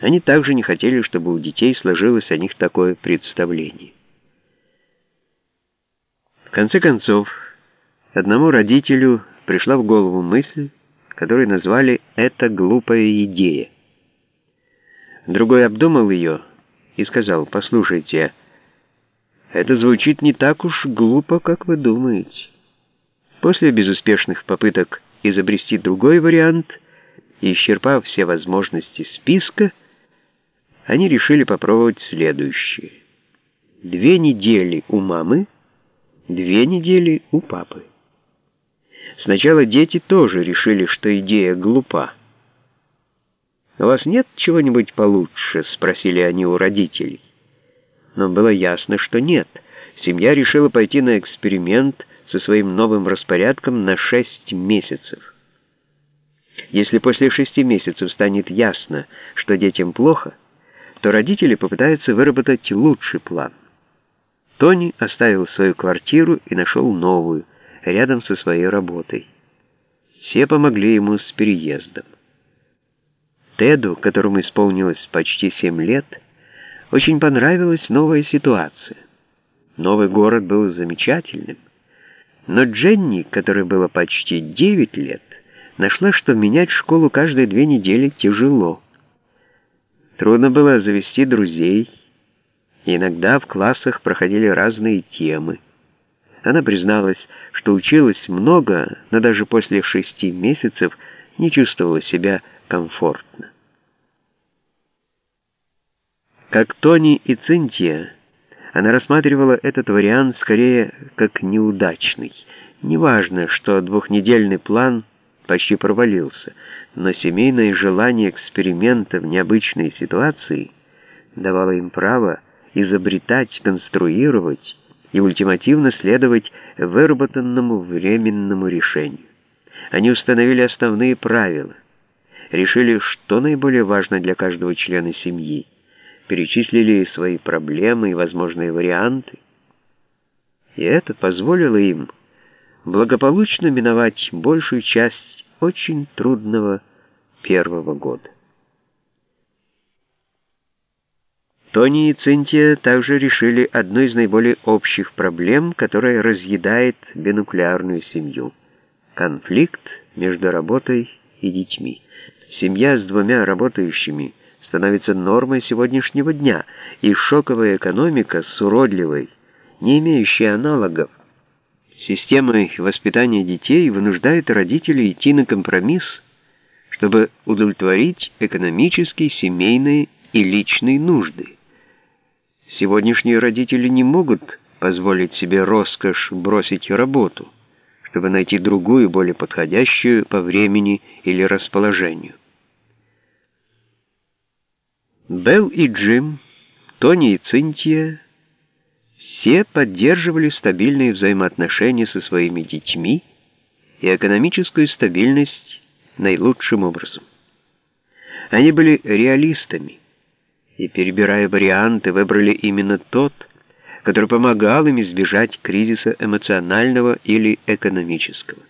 Они также не хотели, чтобы у детей сложилось о них такое представление. В конце концов, одному родителю пришла в голову мысль, которую назвали «это глупая идея». Другой обдумал ее и сказал, «Послушайте, это звучит не так уж глупо, как вы думаете». После безуспешных попыток изобрести другой вариант и исчерпав все возможности списка, они решили попробовать следующее. Две недели у мамы, две недели у папы. Сначала дети тоже решили, что идея глупа. «У вас нет чего-нибудь получше?» — спросили они у родителей. Но было ясно, что нет. Семья решила пойти на эксперимент со своим новым распорядком на шесть месяцев. Если после шести месяцев станет ясно, что детям плохо, то родители попытаются выработать лучший план. Тони оставил свою квартиру и нашел новую, рядом со своей работой. Все помогли ему с переездом. Теду, которому исполнилось почти семь лет, очень понравилась новая ситуация. Новый город был замечательным. Но Дженни, которой было почти девять лет, нашла, что менять школу каждые две недели тяжело. Трудно было завести друзей, иногда в классах проходили разные темы. Она призналась, что училась много, но даже после шести месяцев не чувствовала себя комфортно. Как Тони и Цинтия, она рассматривала этот вариант скорее как неудачный. Неважно, что двухнедельный план почти провалился, но семейное желание эксперимента в необычной ситуации давало им право изобретать, конструировать и ультимативно следовать выработанному временному решению. Они установили основные правила, решили, что наиболее важно для каждого члена семьи, перечислили свои проблемы и возможные варианты. И это позволило им благополучно миновать большую часть очень трудного первого года. Тони и Цинтия также решили одну из наиболее общих проблем, которая разъедает бинуклеарную семью – конфликт между работой и детьми. Семья с двумя работающими становится нормой сегодняшнего дня, и шоковая экономика с уродливой, не имеющей аналогов, системой воспитания детей вынуждает родителей идти на компромисс, чтобы удовлетворить экономические, семейные и личные нужды. Сегодняшние родители не могут позволить себе роскошь бросить работу, чтобы найти другую, более подходящую по времени или расположению. Белл и Джим, Тони и Цинтия все поддерживали стабильные взаимоотношения со своими детьми и экономическую стабильность наилучшим образом. Они были реалистами, и, перебирая варианты, выбрали именно тот, который помогал им избежать кризиса эмоционального или экономического.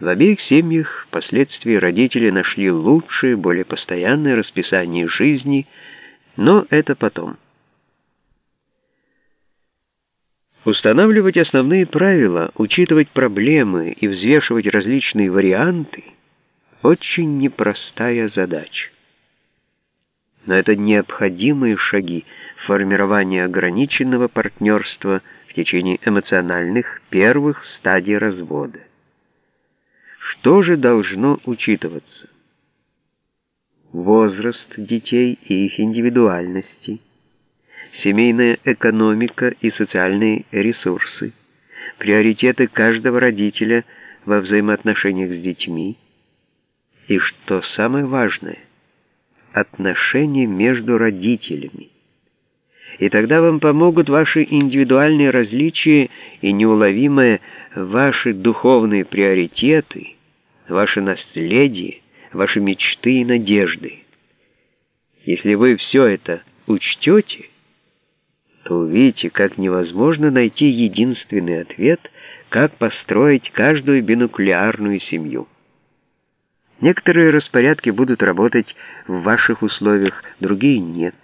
В обеих семьях впоследствии родители нашли лучшее, более постоянное расписание жизни, но это потом. Устанавливать основные правила, учитывать проблемы и взвешивать различные варианты – очень непростая задача но это необходимые шаги формирования ограниченного партнерства в течение эмоциональных первых стадий развода. Что же должно учитываться? Возраст детей и их индивидуальности, семейная экономика и социальные ресурсы, приоритеты каждого родителя во взаимоотношениях с детьми и, что самое важное – отношения между родителями. И тогда вам помогут ваши индивидуальные различия и неуловимые ваши духовные приоритеты, ваше наследие, ваши мечты и надежды. Если вы все это учтете, то увидите, как невозможно найти единственный ответ, как построить каждую бинуклеарную семью. Некоторые распорядки будут работать в ваших условиях, другие нет.